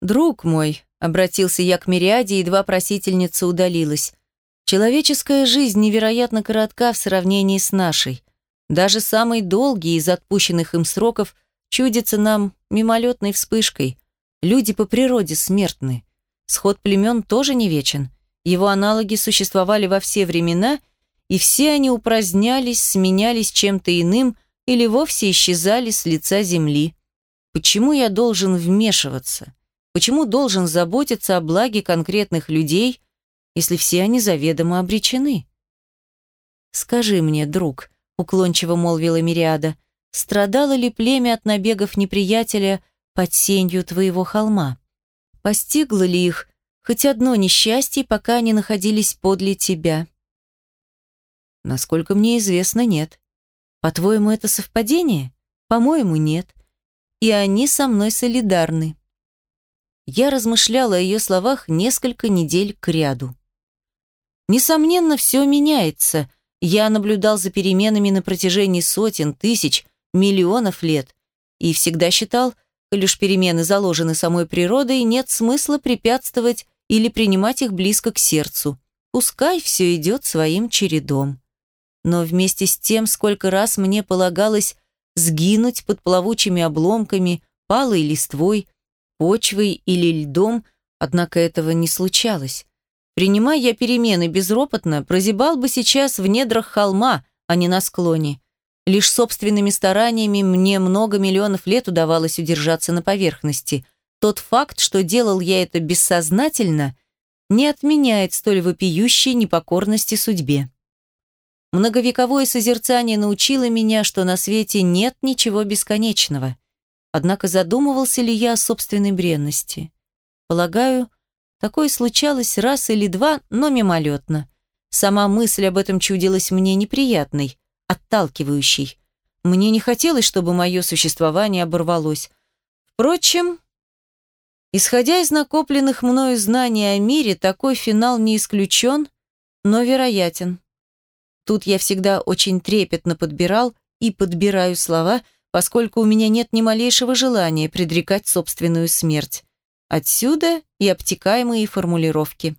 «Друг мой», — обратился я к Мириаде, едва просительница удалилась, «человеческая жизнь невероятно коротка в сравнении с нашей. Даже самый долгий из отпущенных им сроков чудится нам мимолетной вспышкой. Люди по природе смертны. Сход племен тоже не вечен. Его аналоги существовали во все времена, и все они упразднялись, сменялись чем-то иным или вовсе исчезали с лица земли. Почему я должен вмешиваться? Почему должен заботиться о благе конкретных людей, если все они заведомо обречены? «Скажи мне, друг», — уклончиво молвила Мириада, «страдало ли племя от набегов неприятеля под сенью твоего холма? Постигло ли их хоть одно несчастье, пока они находились подле тебя?» «Насколько мне известно, нет. По-твоему, это совпадение? По-моему, нет. И они со мной солидарны». Я размышляла о ее словах несколько недель кряду. Несомненно, все меняется. Я наблюдал за переменами на протяжении сотен, тысяч, миллионов лет и всегда считал, лишь перемены заложены самой природой, нет смысла препятствовать или принимать их близко к сердцу. Пускай все идет своим чередом. Но вместе с тем, сколько раз мне полагалось сгинуть под плавучими обломками, палой листвой, почвой или льдом, однако этого не случалось. Принимая я перемены безропотно, прозябал бы сейчас в недрах холма, а не на склоне. Лишь собственными стараниями мне много миллионов лет удавалось удержаться на поверхности. Тот факт, что делал я это бессознательно, не отменяет столь вопиющей непокорности судьбе. Многовековое созерцание научило меня, что на свете нет ничего бесконечного. Однако задумывался ли я о собственной бренности? Полагаю, такое случалось раз или два, но мимолетно. Сама мысль об этом чудилась мне неприятной, отталкивающей. Мне не хотелось, чтобы мое существование оборвалось. Впрочем, исходя из накопленных мною знаний о мире, такой финал не исключен, но вероятен. Тут я всегда очень трепетно подбирал и подбираю слова – поскольку у меня нет ни малейшего желания предрекать собственную смерть. Отсюда и обтекаемые формулировки.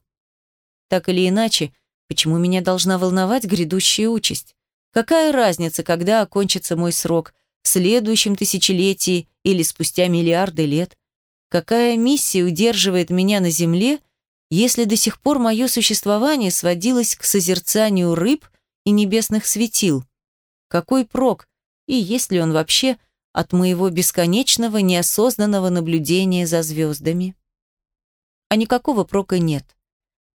Так или иначе, почему меня должна волновать грядущая участь? Какая разница, когда окончится мой срок, в следующем тысячелетии или спустя миллиарды лет? Какая миссия удерживает меня на Земле, если до сих пор мое существование сводилось к созерцанию рыб и небесных светил? Какой прок, и есть ли он вообще от моего бесконечного неосознанного наблюдения за звездами. А никакого прока нет.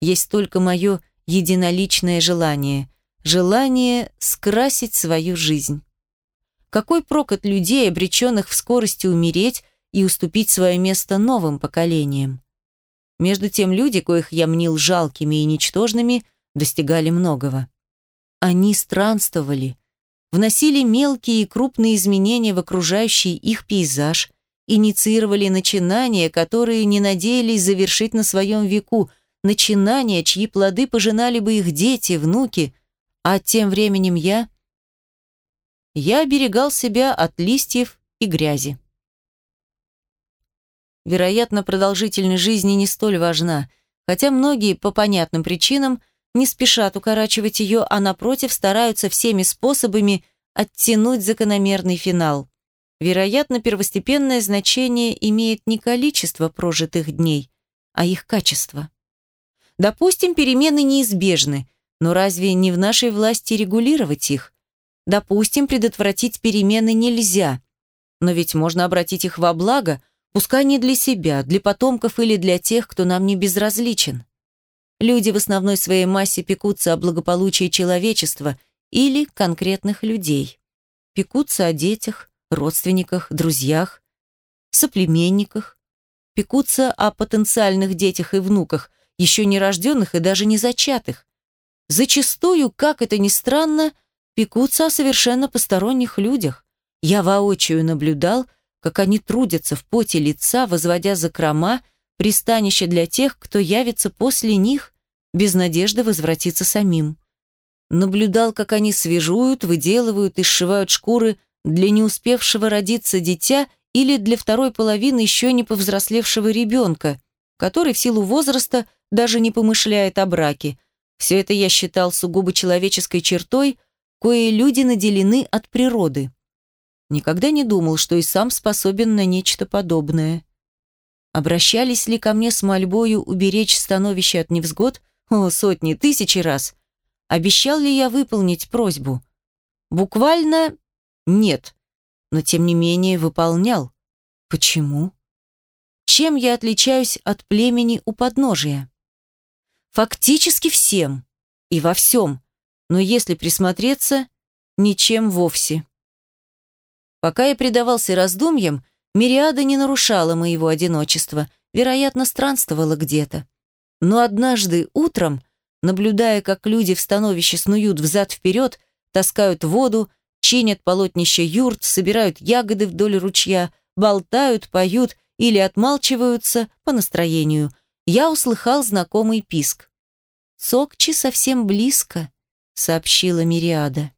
Есть только мое единоличное желание, желание скрасить свою жизнь. Какой прок от людей, обреченных в скорости умереть и уступить свое место новым поколениям? Между тем люди, коих я мнил жалкими и ничтожными, достигали многого. Они странствовали, вносили мелкие и крупные изменения в окружающий их пейзаж, инициировали начинания, которые не надеялись завершить на своем веку, начинания, чьи плоды пожинали бы их дети, внуки, а тем временем я... Я оберегал себя от листьев и грязи. Вероятно, продолжительность жизни не столь важна, хотя многие, по понятным причинам, не спешат укорачивать ее, а напротив стараются всеми способами оттянуть закономерный финал. Вероятно, первостепенное значение имеет не количество прожитых дней, а их качество. Допустим, перемены неизбежны, но разве не в нашей власти регулировать их? Допустим, предотвратить перемены нельзя, но ведь можно обратить их во благо, пускай не для себя, для потомков или для тех, кто нам не безразличен. Люди в основной своей массе пекутся о благополучии человечества или конкретных людей. Пекутся о детях, родственниках, друзьях, соплеменниках. Пекутся о потенциальных детях и внуках, еще не рожденных и даже не зачатых. Зачастую, как это ни странно, пекутся о совершенно посторонних людях. Я воочию наблюдал, как они трудятся в поте лица, возводя закрома, пристанище для тех, кто явится после них, без надежды возвратиться самим. Наблюдал, как они свежуют, выделывают и сшивают шкуры для не успевшего родиться дитя или для второй половины еще не повзрослевшего ребенка, который в силу возраста даже не помышляет о браке. Все это я считал сугубо человеческой чертой, кое люди наделены от природы. Никогда не думал, что и сам способен на нечто подобное. Обращались ли ко мне с мольбою уберечь становище от невзгод? О, сотни, тысячи раз. Обещал ли я выполнить просьбу? Буквально нет, но тем не менее выполнял. Почему? Чем я отличаюсь от племени у подножия? Фактически всем и во всем, но если присмотреться, ничем вовсе. Пока я предавался раздумьям, Мириада не нарушала моего одиночества, вероятно, странствовала где-то. Но однажды утром, наблюдая, как люди в становище снуют взад-вперед, таскают воду, чинят полотнища юрт, собирают ягоды вдоль ручья, болтают, поют или отмалчиваются по настроению, я услыхал знакомый писк. «Сокчи совсем близко», — сообщила Мириада.